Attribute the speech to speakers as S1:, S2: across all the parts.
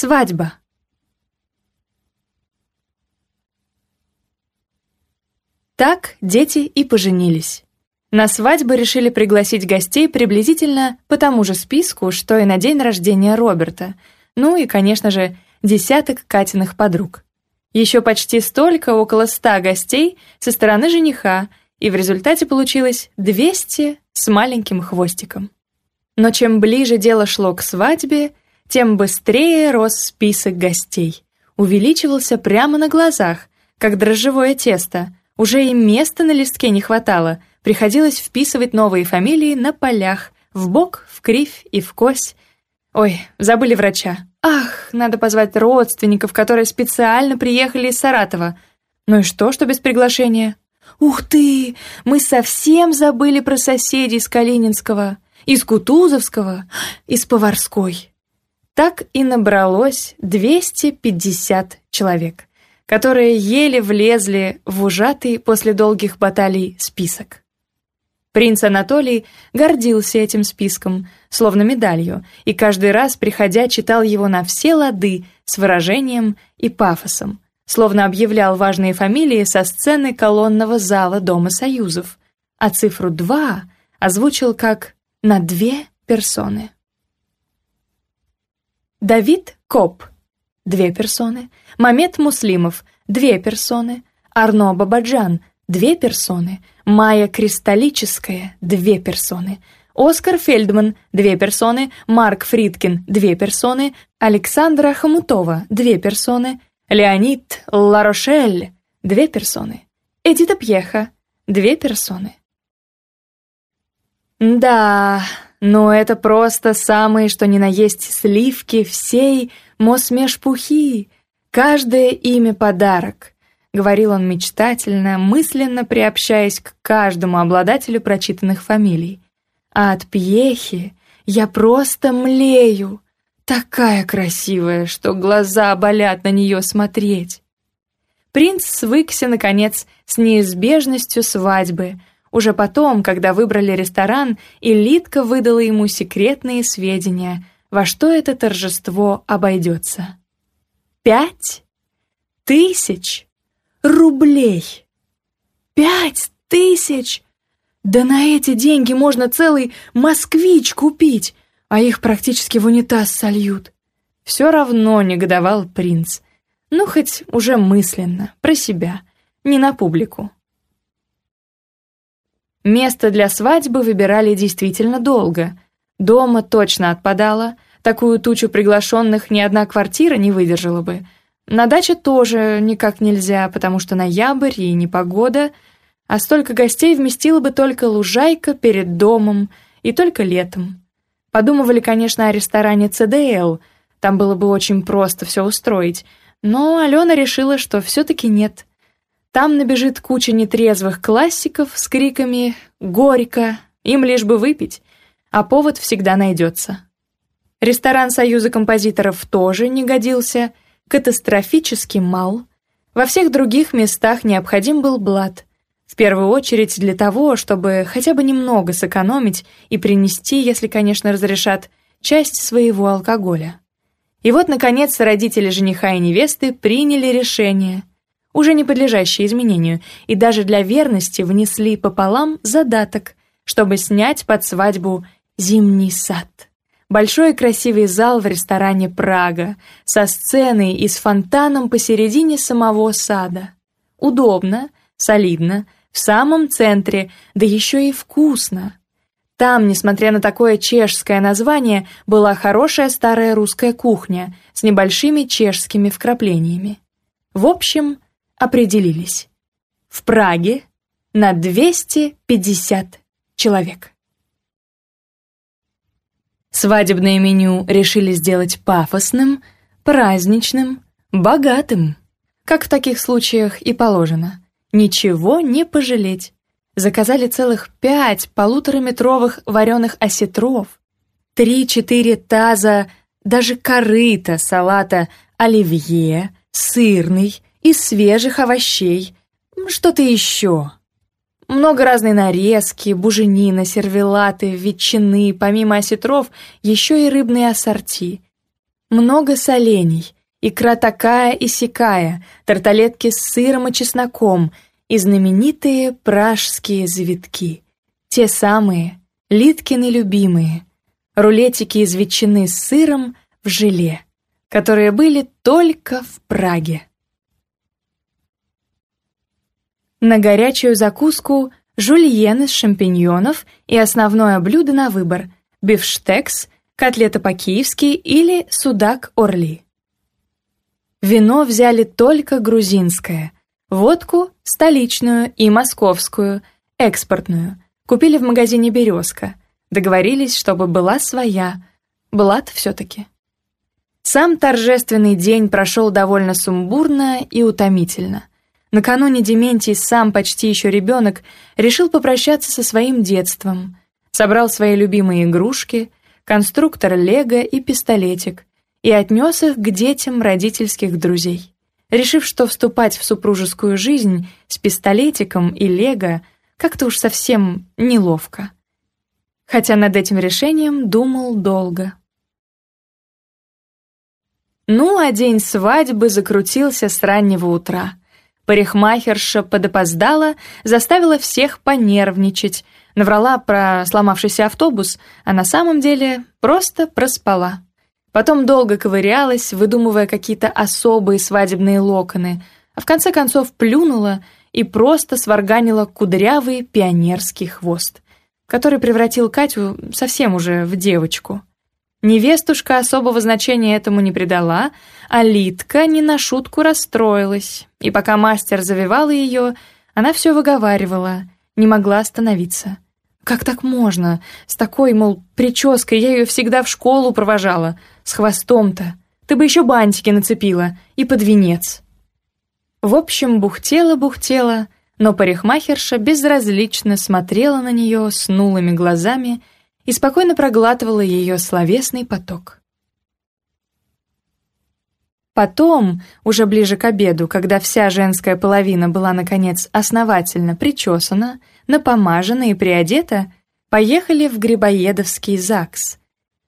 S1: Свадьба. Так дети и поженились. На свадьбу решили пригласить гостей приблизительно по тому же списку, что и на день рождения Роберта, ну и, конечно же, десяток Катиных подруг. Еще почти столько, около ста гостей со стороны жениха, и в результате получилось 200 с маленьким хвостиком. Но чем ближе дело шло к свадьбе, тем быстрее рос список гостей. Увеличивался прямо на глазах, как дрожжевое тесто. Уже и места на листке не хватало, приходилось вписывать новые фамилии на полях, в бок, в кривь и в кось. Ой, забыли врача. Ах, надо позвать родственников, которые специально приехали из Саратова. Ну и что, что без приглашения? Ух ты, мы совсем забыли про соседей из Калининского, из Кутузовского, из Поварской. Так и набралось 250 человек, которые еле влезли в ужатый после долгих баталий список. Принц Анатолий гордился этим списком, словно медалью, и каждый раз, приходя, читал его на все лады с выражением и пафосом, словно объявлял важные фамилии со сцены колонного зала Дома Союзов, а цифру «два» озвучил как «на две персоны». Давид Коп – две персоны, Мамед Муслимов – две персоны, Арно Бабаджан – две персоны, Майя Кристаллическая – две персоны, Оскар Фельдман – две персоны, Марк Фридкин – две персоны, Александра Хомутова – две персоны, Леонид Ларошель – две персоны, Эдита Пьеха – две персоны. «Да», но это просто самые, что ни на есть, сливки всей Мосмешпухи. Каждое имя — подарок, — говорил он мечтательно, мысленно приобщаясь к каждому обладателю прочитанных фамилий. А от Пьехи я просто млею. Такая красивая, что глаза болят на нее смотреть. Принц свыкся, наконец, с неизбежностью свадьбы — уже потом, когда выбрали ресторан, Элитка выдала ему секретные сведения, во что это торжество обойдется. «Пять тысяч рублей! Пять тысяч! Да на эти деньги можно целый «Москвич» купить, а их практически в унитаз сольют!» Все равно негодовал принц. Ну, хоть уже мысленно, про себя, не на публику. Место для свадьбы выбирали действительно долго. Дома точно отпадало, такую тучу приглашенных ни одна квартира не выдержала бы. На даче тоже никак нельзя, потому что ноябрь и непогода, а столько гостей вместила бы только лужайка перед домом и только летом. Подумывали, конечно, о ресторане «ЦДЛ», там было бы очень просто все устроить, но Алена решила, что все-таки нет – там набежит куча нетрезвых классиков с криками «Горько!» Им лишь бы выпить, а повод всегда найдется. Ресторан Союза композиторов тоже не годился, катастрофически мал. Во всех других местах необходим был блат. В первую очередь для того, чтобы хотя бы немного сэкономить и принести, если, конечно, разрешат, часть своего алкоголя. И вот, наконец, родители жениха и невесты приняли решение – уже не подлежащие изменению, и даже для верности внесли пополам задаток, чтобы снять под свадьбу «Зимний сад». Большой и красивый зал в ресторане «Прага» со сценой и с фонтаном посередине самого сада. Удобно, солидно, в самом центре, да еще и вкусно. Там, несмотря на такое чешское название, была хорошая старая русская кухня с небольшими чешскими вкраплениями. В общем, определились. В Праге на 250 человек. Свадебное меню решили сделать пафосным, праздничным, богатым, как в таких случаях и положено. Ничего не пожалеть. Заказали целых пять полутораметровых вареных осетров, три-четыре таза, даже корыта салата оливье, сырный, из свежих овощей, что-то еще. Много разной нарезки, буженина, сервелаты, ветчины, помимо осетров, еще и рыбные ассорти. Много солений, икра такая и сякая, тарталетки с сыром и чесноком и знаменитые пражские завитки. Те самые, Литкины любимые, рулетики из ветчины с сыром в желе, которые были только в Праге. на горячую закуску жульен из шампиньонов и основное блюдо на выбор – бифштекс, котлета по-киевски или судак-орли. Вино взяли только грузинское, водку – столичную и московскую, экспортную. Купили в магазине «Березка». Договорились, чтобы была своя. Блат все-таки. Сам торжественный день прошел довольно сумбурно и утомительно. Накануне Дементий, сам почти еще ребенок, решил попрощаться со своим детством. Собрал свои любимые игрушки, конструктор лего и пистолетик, и отнес их к детям родительских друзей. Решив, что вступать в супружескую жизнь с пистолетиком и лего как-то уж совсем неловко. Хотя над этим решением думал долго. Ну, а день свадьбы закрутился с раннего утра. Парикмахерша подопоздала, заставила всех понервничать. Наврала про сломавшийся автобус, а на самом деле просто проспала. Потом долго ковырялась, выдумывая какие-то особые свадебные локоны, а в конце концов плюнула и просто сварганила кудрявый пионерский хвост, который превратил Катю совсем уже в девочку. Невестушка особого значения этому не придала, а Литка не на шутку расстроилась, и пока мастер завивала ее, она все выговаривала, не могла остановиться. «Как так можно? С такой, мол, прической я ее всегда в школу провожала, с хвостом-то. Ты бы еще бантики нацепила и под венец». В общем, бухтела-бухтела, но парикмахерша безразлично смотрела на нее снулыми глазами и спокойно проглатывала ее словесный поток. Потом, уже ближе к обеду, когда вся женская половина была, наконец, основательно причесана, напомажена и приодета, поехали в Грибоедовский ЗАГС.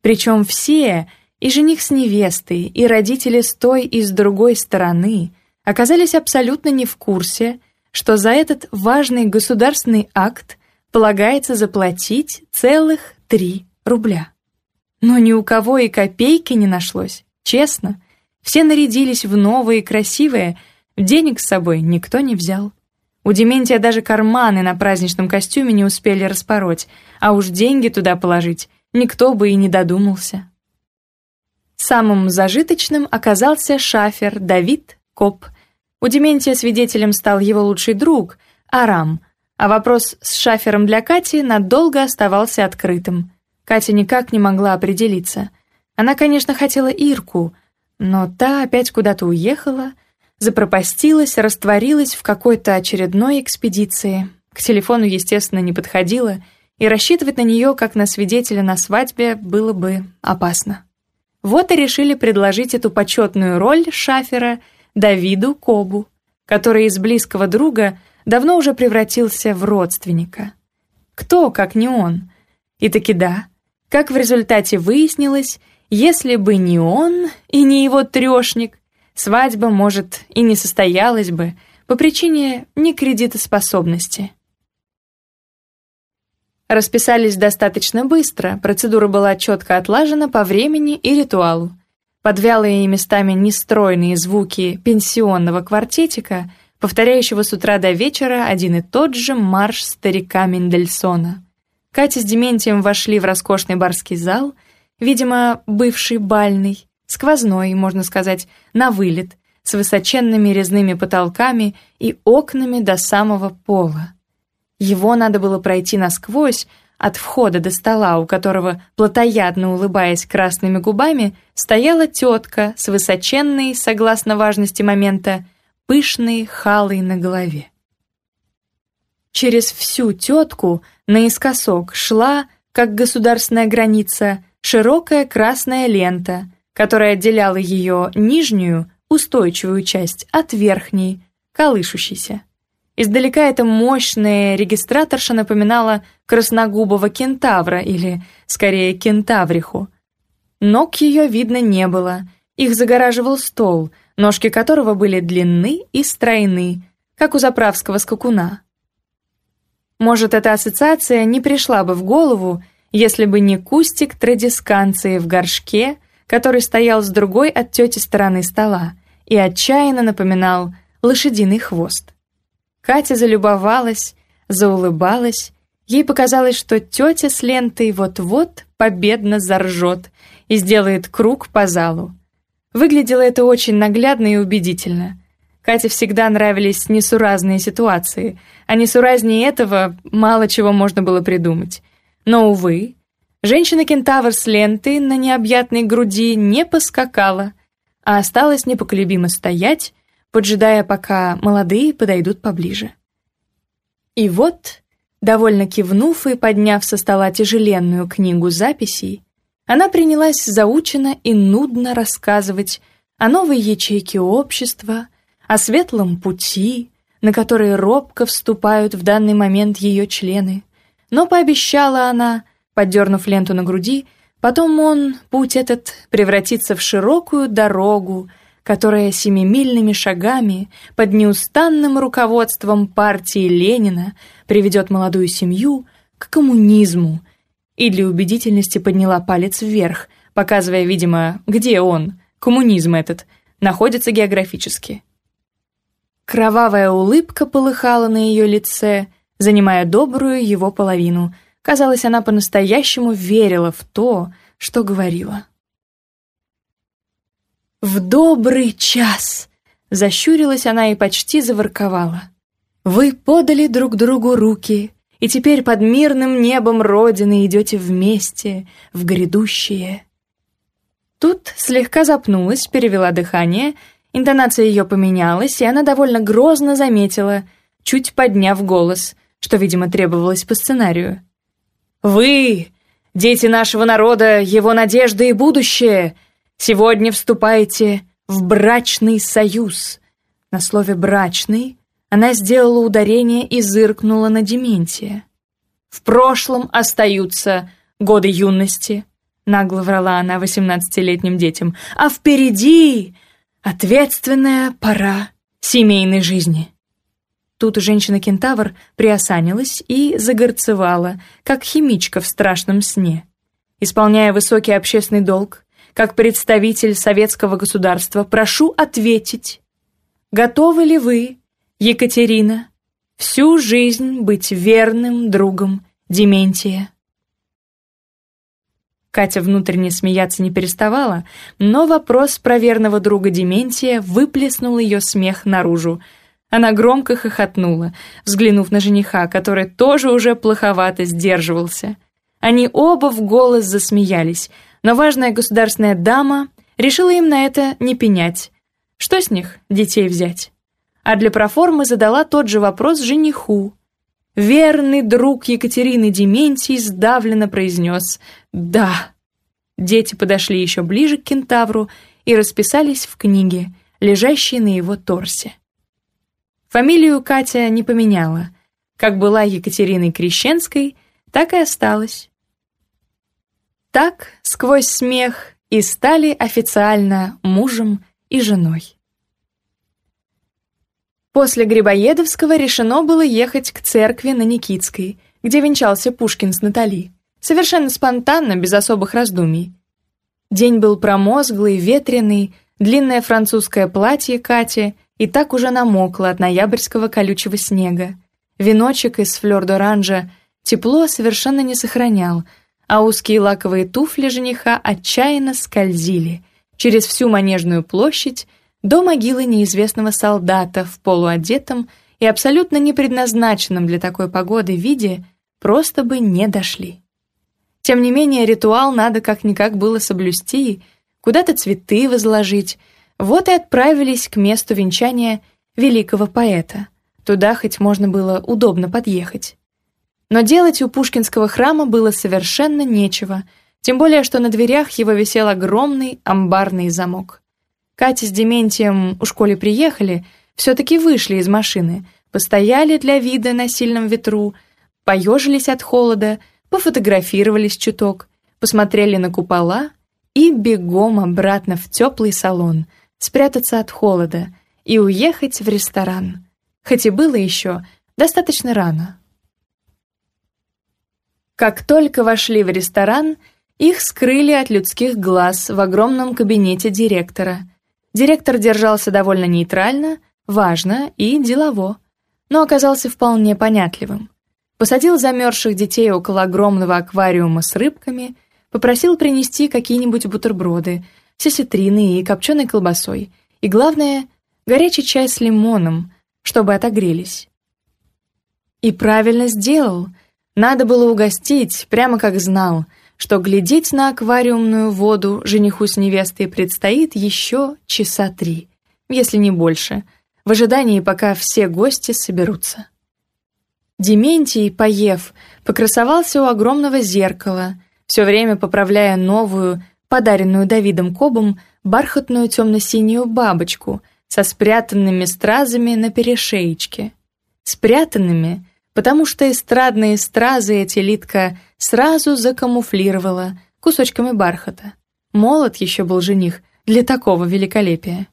S1: Причем все, и жених с невестой, и родители с той и с другой стороны, оказались абсолютно не в курсе, что за этот важный государственный акт полагается заплатить целых три рубля. Но ни у кого и копейки не нашлось, честно. Все нарядились в новые и красивые, денег с собой никто не взял. У Дементия даже карманы на праздничном костюме не успели распороть, а уж деньги туда положить никто бы и не додумался. Самым зажиточным оказался шафер Давид Коп. У Дементия свидетелем стал его лучший друг, Арам – а вопрос с шафером для Кати надолго оставался открытым. Катя никак не могла определиться. Она, конечно, хотела Ирку, но та опять куда-то уехала, запропастилась, растворилась в какой-то очередной экспедиции. К телефону, естественно, не подходила, и рассчитывать на нее, как на свидетеля на свадьбе, было бы опасно. Вот и решили предложить эту почетную роль шафера Давиду Кобу, который из близкого друга – давно уже превратился в родственника. Кто, как не он? И таки да, как в результате выяснилось, если бы не он и не его трешник, свадьба, может, и не состоялась бы по причине некредитоспособности. Расписались достаточно быстро, процедура была четко отлажена по времени и ритуалу. Подвялые вялые местами нестройные звуки пенсионного квартетика – повторяющего с утра до вечера один и тот же марш старика Мендельсона. Катя с Дементием вошли в роскошный барский зал, видимо, бывший бальный, сквозной, можно сказать, на вылет, с высоченными резными потолками и окнами до самого пола. Его надо было пройти насквозь, от входа до стола, у которого, плотоядно улыбаясь красными губами, стояла тетка с высоченной, согласно важности момента, пышной халой на голове. Через всю тетку наискосок шла, как государственная граница, широкая красная лента, которая отделяла ее нижнюю, устойчивую часть от верхней, колышущейся. Издалека эта мощная регистраторша напоминала красногубого кентавра или, скорее, кентавриху. Ног ее видно не было, их загораживал стол, ножки которого были длинны и стройны, как у заправского скакуна. Может, эта ассоциация не пришла бы в голову, если бы не кустик традисканции в горшке, который стоял с другой от тети стороны стола и отчаянно напоминал лошадиный хвост. Катя залюбовалась, заулыбалась, ей показалось, что тетя с лентой вот-вот победно заржет и сделает круг по залу. Выглядело это очень наглядно и убедительно. Кате всегда нравились несуразные ситуации, а несуразнее этого мало чего можно было придумать. Но, увы, женщина-кентавр с лентой на необъятной груди не поскакала, а осталась непоколебимо стоять, поджидая, пока молодые подойдут поближе. И вот, довольно кивнув и подняв со стола тяжеленную книгу записей, она принялась заученно и нудно рассказывать о новой ячейке общества, о светлом пути, на который робко вступают в данный момент ее члены. Но пообещала она, поддернув ленту на груди, потом он, путь этот, превратится в широкую дорогу, которая семимильными шагами под неустанным руководством партии Ленина приведет молодую семью к коммунизму – и для убедительности подняла палец вверх, показывая, видимо, где он, коммунизм этот, находится географически. Кровавая улыбка полыхала на ее лице, занимая добрую его половину. Казалось, она по-настоящему верила в то, что говорила. «В добрый час!» — защурилась она и почти заворковала. «Вы подали друг другу руки, и теперь под мирным небом Родины идете вместе в грядущее. Тут слегка запнулась, перевела дыхание, интонация ее поменялась, и она довольно грозно заметила, чуть подняв голос, что, видимо, требовалось по сценарию. «Вы, дети нашего народа, его надежда и будущее, сегодня вступаете в брачный союз». На слове «брачный» Она сделала ударение и зыркнула на Дементия. «В прошлом остаются годы юности», — нагло врала она восемнадцатилетним детям, «а впереди ответственная пора семейной жизни». Тут женщина-кентавр приосанилась и загорцевала, как химичка в страшном сне. Исполняя высокий общественный долг, как представитель советского государства, прошу ответить, готовы ли вы Екатерина, всю жизнь быть верным другом Дементия. Катя внутренне смеяться не переставала, но вопрос про верного друга Дементия выплеснул ее смех наружу. Она громко хохотнула, взглянув на жениха, который тоже уже плоховато сдерживался. Они оба в голос засмеялись, но важная государственная дама решила им на это не пенять. Что с них детей взять? а для проформы задала тот же вопрос жениху. Верный друг Екатерины Дементий сдавленно произнес «Да». Дети подошли еще ближе к кентавру и расписались в книге, лежащей на его торсе. Фамилию Катя не поменяла. Как была Екатериной Крещенской, так и осталась. Так, сквозь смех, и стали официально мужем и женой. После Грибоедовского решено было ехать к церкви на Никитской, где венчался Пушкин с Натали. Совершенно спонтанно, без особых раздумий. День был промозглый, ветреный, длинное французское платье Кати и так уже намокло от ноябрьского колючего снега. Веночек из флёр-д'оранжа тепло совершенно не сохранял, а узкие лаковые туфли жениха отчаянно скользили через всю Манежную площадь до могилы неизвестного солдата в полуодетом и абсолютно не предназначенном для такой погоды виде просто бы не дошли. Тем не менее, ритуал надо как-никак было соблюсти, куда-то цветы возложить. Вот и отправились к месту венчания великого поэта. Туда хоть можно было удобно подъехать. Но делать у Пушкинского храма было совершенно нечего, тем более что на дверях его висел огромный амбарный замок. Катя с Дементием у коли приехали, все-таки вышли из машины, постояли для вида на сильном ветру, поежились от холода, пофотографировались чуток, посмотрели на купола и бегом обратно в теплый салон, спрятаться от холода и уехать в ресторан. Хоть и было еще достаточно рано. Как только вошли в ресторан, их скрыли от людских глаз в огромном кабинете директора — Директор держался довольно нейтрально, важно и делово, но оказался вполне понятливым. Посадил замерзших детей около огромного аквариума с рыбками, попросил принести какие-нибудь бутерброды, сесетрины и копченой колбасой, и, главное, горячий чай с лимоном, чтобы отогрелись. И правильно сделал. Надо было угостить, прямо как знал — что глядеть на аквариумную воду жениху с невестой предстоит еще часа три, если не больше, в ожидании, пока все гости соберутся. Дементий, поев, покрасовался у огромного зеркала, все время поправляя новую, подаренную Давидом Кобом, бархатную темно-синюю бабочку со спрятанными стразами на перешеечке. Спрятанными — потому что эстрадные стразы эти Литка сразу закамуфлировала кусочками бархата. Молод еще был жених для такого великолепия.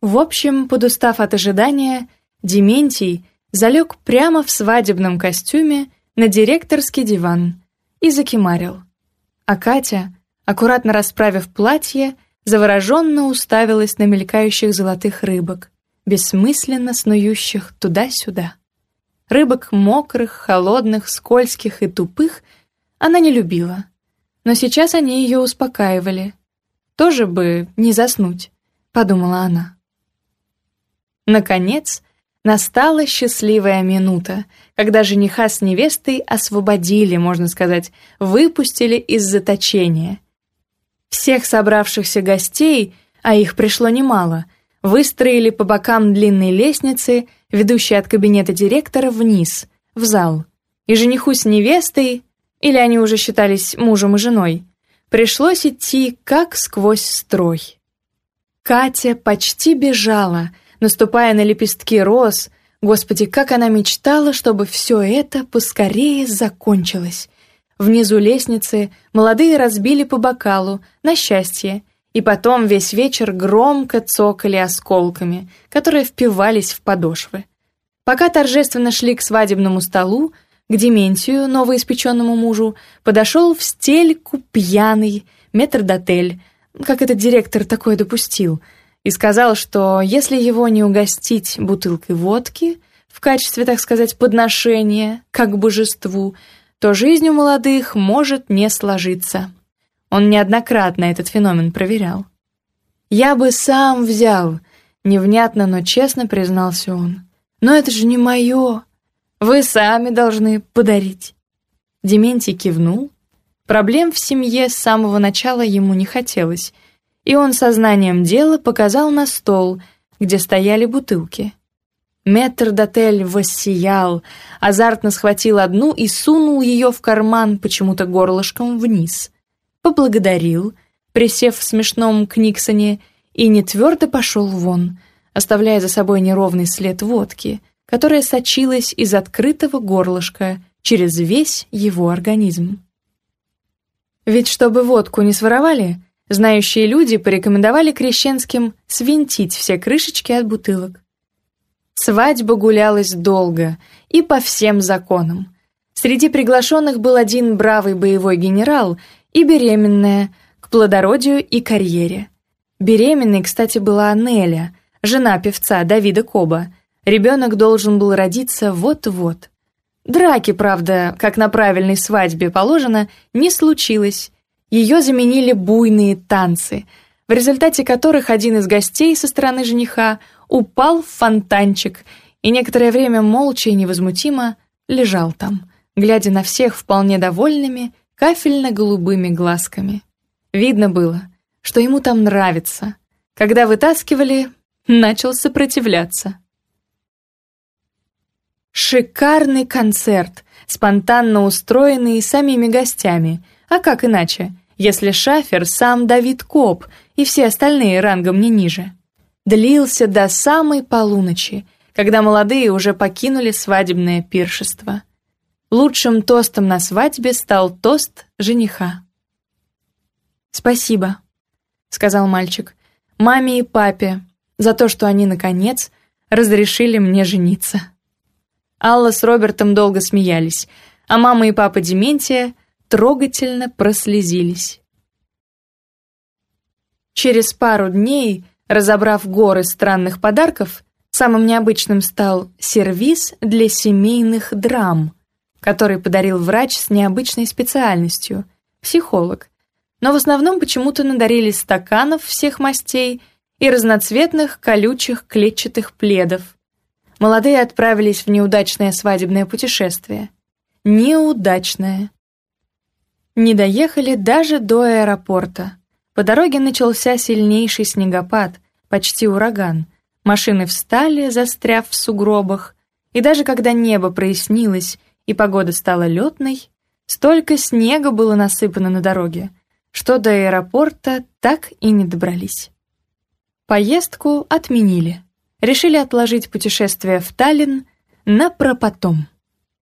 S1: В общем, подустав от ожидания, Дементий залег прямо в свадебном костюме на директорский диван и закимарил. А Катя, аккуратно расправив платье, завороженно уставилась на мелькающих золотых рыбок, бессмысленно снующих туда-сюда. Рыбок мокрых, холодных, скользких и тупых она не любила. Но сейчас они ее успокаивали. Тоже бы не заснуть, подумала она. Наконец, настала счастливая минута, когда жениха с невестой освободили, можно сказать, выпустили из заточения. Всех собравшихся гостей, а их пришло немало, выстроили по бокам длинной лестницы Ведущий от кабинета директора вниз, в зал. И жениху с невестой, или они уже считались мужем и женой, пришлось идти как сквозь строй. Катя почти бежала, наступая на лепестки роз. Господи, как она мечтала, чтобы все это поскорее закончилось. Внизу лестницы молодые разбили по бокалу, на счастье, и потом весь вечер громко цокали осколками, которые впивались в подошвы. Пока торжественно шли к свадебному столу, к Дементию, новоиспеченному мужу, подошел в стельку пьяный метрдотель, как этот директор такое допустил, и сказал, что если его не угостить бутылкой водки в качестве, так сказать, подношения, как божеству, то жизнь у молодых может не сложиться. Он неоднократно этот феномен проверял. «Я бы сам взял», — невнятно, но честно признался он. «Но это же не мое. Вы сами должны подарить». Дементий кивнул. Проблем в семье с самого начала ему не хотелось, и он сознанием дела показал на стол, где стояли бутылки. Метрдотель воссиял, азартно схватил одну и сунул ее в карман почему-то горлышком вниз — поблагодарил, присев в смешном книгсоне, и нетвердо пошел вон, оставляя за собой неровный след водки, которая сочилась из открытого горлышка через весь его организм. Ведь чтобы водку не своровали, знающие люди порекомендовали крещенским свинтить все крышечки от бутылок. Свадьба гулялась долго и по всем законам. Среди приглашенных был один бравый боевой генерал, и беременная, к плодородию и карьере. Беременной, кстати, была Анеля, жена певца Давида Коба. Ребенок должен был родиться вот-вот. Драки, правда, как на правильной свадьбе положено, не случилось. Ее заменили буйные танцы, в результате которых один из гостей со стороны жениха упал в фонтанчик и некоторое время молча и невозмутимо лежал там, глядя на всех вполне довольными кафельно голубыми глазками. Видно было, что ему там нравится. Когда вытаскивали, начал сопротивляться. Шикарный концерт, спонтанно устроенный самими гостями. А как иначе, если Шафер сам Давид Коп и все остальные рангом не ниже? Длился до самой полуночи, когда молодые уже покинули свадебное пиршество. Лучшим тостом на свадьбе стал тост жениха. «Спасибо», — сказал мальчик, — «маме и папе за то, что они, наконец, разрешили мне жениться». Алла с Робертом долго смеялись, а мама и папа Дементия трогательно прослезились. Через пару дней, разобрав горы странных подарков, самым необычным стал сервиз для семейных драм — который подарил врач с необычной специальностью – психолог. Но в основном почему-то надарили стаканов всех мастей и разноцветных колючих клетчатых пледов. Молодые отправились в неудачное свадебное путешествие. Неудачное. Не доехали даже до аэропорта. По дороге начался сильнейший снегопад, почти ураган. Машины встали, застряв в сугробах, и даже когда небо прояснилось и погода стала летной, столько снега было насыпано на дороге, что до аэропорта так и не добрались. Поездку отменили. Решили отложить путешествие в Таллин на пропотом.